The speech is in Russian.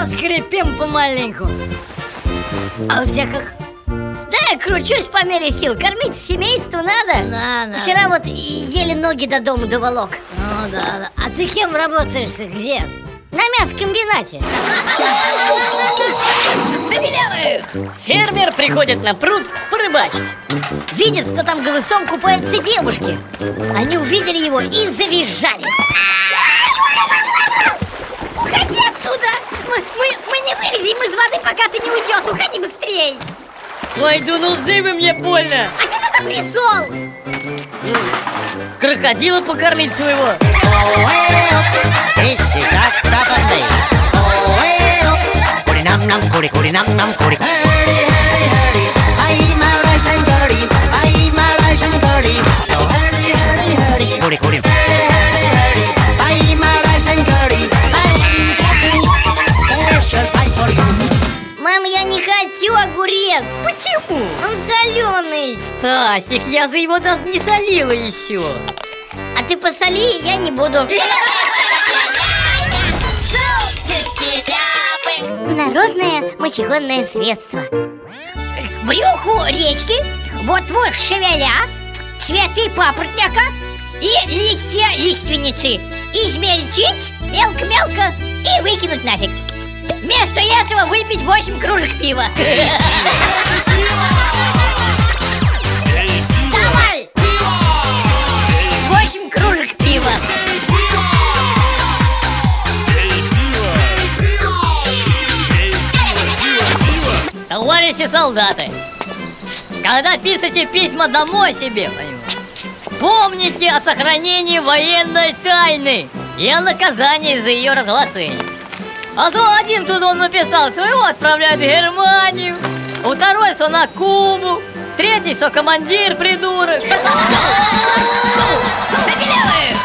Ем помаленьку. А у всех как? Да, я кручусь по мере сил. Кормить семейство надо. Надо. Вчера вот еле ноги до дома доволок. Ну да, да. А ты кем работаешь? Где? На мясокомбинате. Забелявых! Фермер приходит на пруд порыбачить. Видит, что там голышом купаются девушки. Они увидели его и завизжали. Пока ты не уйдешь. Уходи быстрей! Пойду, ну вы мне больно. А где ты там присол? Крокодила покормить своего. Esse tá tapandei. Kuri не хочу огурец. Почему? Он соленый. Стасик, я за его даже не солила еще. А ты посоли, я не буду. Народное мочегонное средство. Брюху речки вот вот шевеля цветы папоротняка и листья лиственницы измельчить мелко-мелко и выкинуть нафиг. Вместо этого выпить 8 кружек пива. Давай! 8 кружек пива. Товарищи солдаты, когда пишете письма домой себе, помните о сохранении военной тайны и о наказании за ее разглашение. А то один тут он написал, своего отправляют в Германию, У второй со на Кубу, третий со командир придурок. Забелевых!